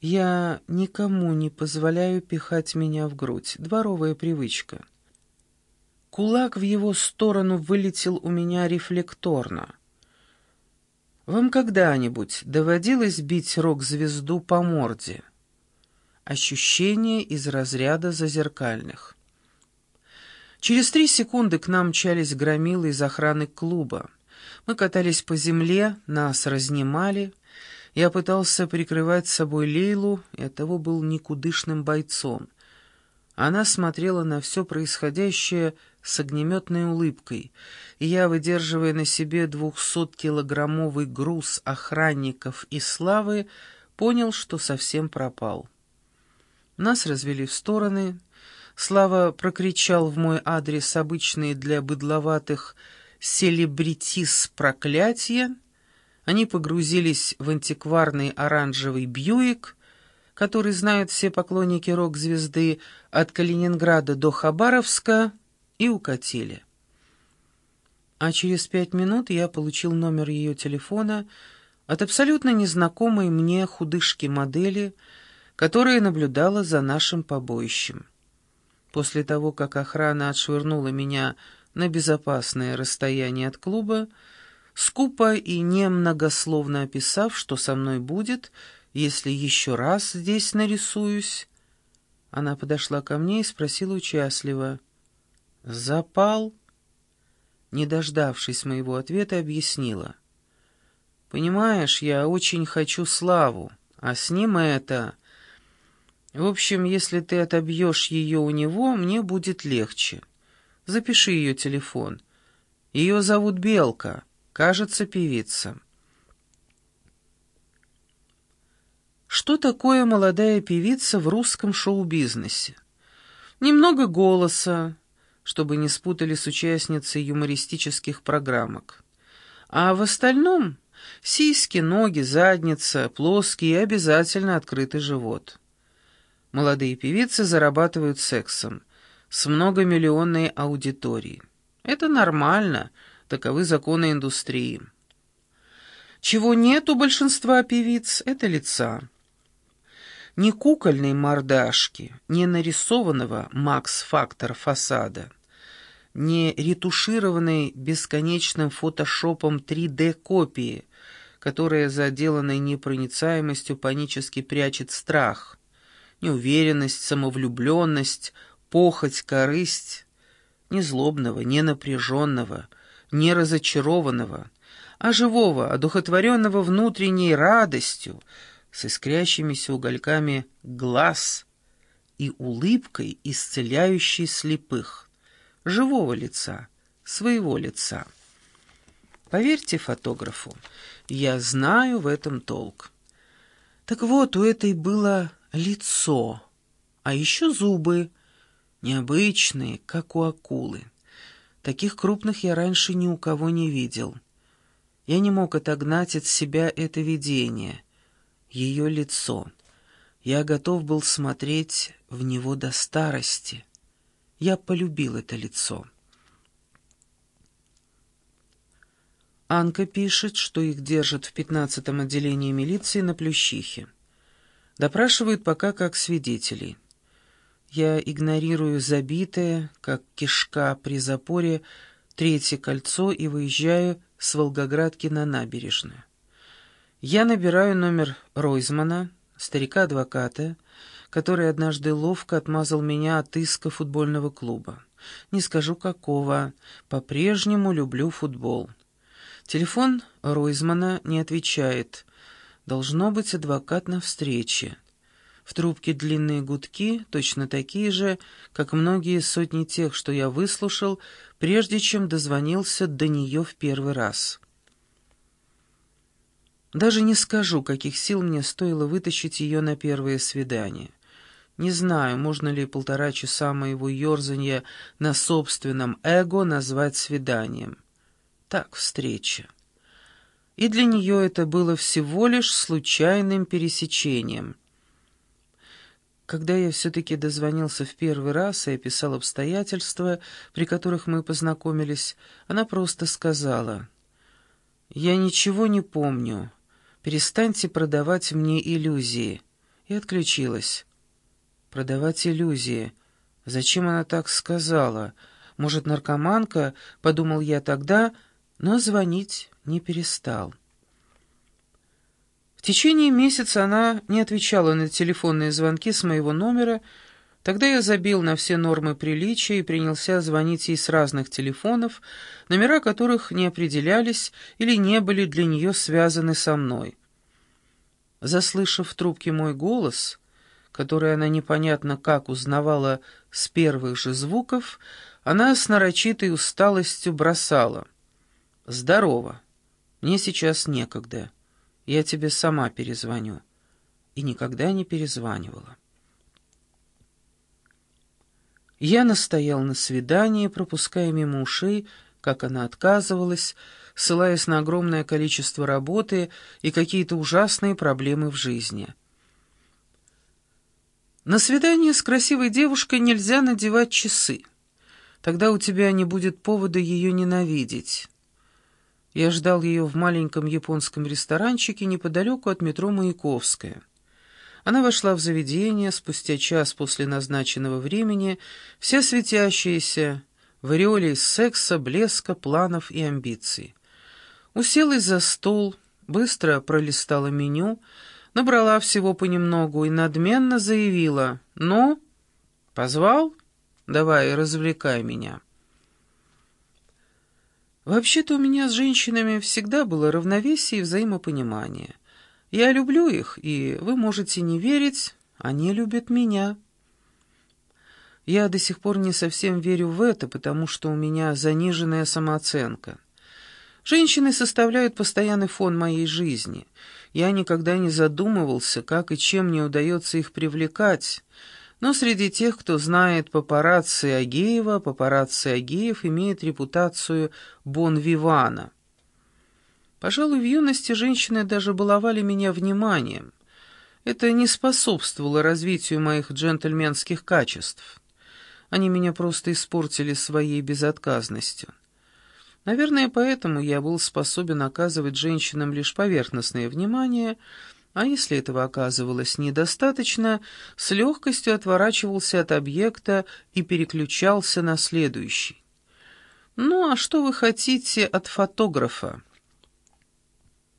Я никому не позволяю пихать меня в грудь. Дворовая привычка. Кулак в его сторону вылетел у меня рефлекторно. Вам когда-нибудь доводилось бить рок-звезду по морде? Ощущение из разряда зазеркальных. Через три секунды к нам мчались громилы из охраны клуба. Мы катались по земле, нас разнимали. Я пытался прикрывать собой Лейлу, и оттого был никудышным бойцом. Она смотрела на все происходящее с огнеметной улыбкой, и я, выдерживая на себе двухсоткилограммовый груз охранников и славы, понял, что совсем пропал. Нас развели в стороны. Слава прокричал в мой адрес обычные для быдловатых селебритис проклятия. Они погрузились в антикварный оранжевый Бьюик, который знают все поклонники рок-звезды от Калининграда до Хабаровска, и укатили. А через пять минут я получил номер ее телефона от абсолютно незнакомой мне худышки-модели, которая наблюдала за нашим побоищем. После того, как охрана отшвырнула меня на безопасное расстояние от клуба, скупо и немногословно описав, что со мной будет, если еще раз здесь нарисуюсь, она подошла ко мне и спросила участливо — «Запал?» Не дождавшись моего ответа, объяснила. «Понимаешь, я очень хочу славу, а с ним это...» «В общем, если ты отобьешь ее у него, мне будет легче. Запиши ее телефон. Ее зовут Белка, кажется, певица». Что такое молодая певица в русском шоу-бизнесе? Немного голоса, чтобы не спутали с участницей юмористических программок. А в остальном сиськи, ноги, задница, плоский и обязательно открытый живот. Молодые певицы зарабатывают сексом с многомиллионной аудиторией. Это нормально, таковы законы индустрии. Чего нет у большинства певиц — это лица. Ни кукольной мордашки, ни нарисованного Макс-фактор фасада — не ретушированной бесконечным фотошопом 3D-копии, которая за отделанной непроницаемостью панически прячет страх, неуверенность, самовлюбленность, похоть, корысть, не злобного, не разочарованного, а живого, одухотворенного внутренней радостью, с искрящимися угольками глаз и улыбкой, исцеляющей слепых живого лица, своего лица. Поверьте фотографу, я знаю в этом толк. Так вот, у этой было лицо, а еще зубы, необычные, как у акулы. Таких крупных я раньше ни у кого не видел. Я не мог отогнать от себя это видение, ее лицо. Я готов был смотреть в него до старости. Я полюбил это лицо. Анка пишет, что их держат в пятнадцатом отделении милиции на Плющихе. Допрашивают пока как свидетелей. Я игнорирую забитое, как кишка при запоре, третье кольцо и выезжаю с Волгоградки на набережную. Я набираю номер Ройзмана, старика-адвоката, который однажды ловко отмазал меня от иска футбольного клуба. Не скажу какого, по-прежнему люблю футбол. Телефон Ройзмана не отвечает. Должно быть адвокат на встрече. В трубке длинные гудки, точно такие же, как многие сотни тех, что я выслушал, прежде чем дозвонился до нее в первый раз. Даже не скажу, каких сил мне стоило вытащить ее на первое свидание. Не знаю, можно ли полтора часа моего ерзанья на собственном эго назвать свиданием. Так, встреча. И для нее это было всего лишь случайным пересечением. Когда я все-таки дозвонился в первый раз и описал обстоятельства, при которых мы познакомились, она просто сказала, «Я ничего не помню. Перестаньте продавать мне иллюзии». и отключилась. Продавать иллюзии. Зачем она так сказала? Может, наркоманка, подумал я тогда, но звонить не перестал. Течение месяца она не отвечала на телефонные звонки с моего номера, Тогда я забил на все нормы приличия и принялся звонить ей с разных телефонов, номера которых не определялись или не были для нее связаны со мной. Заслышав в трубке мой голос, который она непонятно как узнавала с первых же звуков, она с нарочитой усталостью бросала. «Здорово. Мне сейчас некогда. Я тебе сама перезвоню». И никогда не перезванивала. Я настоял на свидании, пропуская мимо ушей, как она отказывалась, ссылаясь на огромное количество работы и какие-то ужасные проблемы в жизни. На свидание с красивой девушкой нельзя надевать часы. Тогда у тебя не будет повода ее ненавидеть. Я ждал ее в маленьком японском ресторанчике неподалеку от метро Маяковская. Она вошла в заведение спустя час после назначенного времени, вся светящаяся, в ореоле секса, блеска, планов и амбиций. Уселась за стол, быстро пролистала меню, набрала всего понемногу и надменно заявила «Ну, позвал? Давай, развлекай меня». Вообще-то у меня с женщинами всегда было равновесие и взаимопонимание. Я люблю их, и вы можете не верить, они любят меня. Я до сих пор не совсем верю в это, потому что у меня заниженная самооценка. Женщины составляют постоянный фон моей жизни. Я никогда не задумывался, как и чем мне удается их привлекать, но среди тех, кто знает папарацци Агеева, папарацци Агеев имеет репутацию бон-вивана. Пожалуй, в юности женщины даже баловали меня вниманием. Это не способствовало развитию моих джентльменских качеств. Они меня просто испортили своей безотказностью. Наверное, поэтому я был способен оказывать женщинам лишь поверхностное внимание, а если этого оказывалось недостаточно, с легкостью отворачивался от объекта и переключался на следующий. «Ну, а что вы хотите от фотографа?»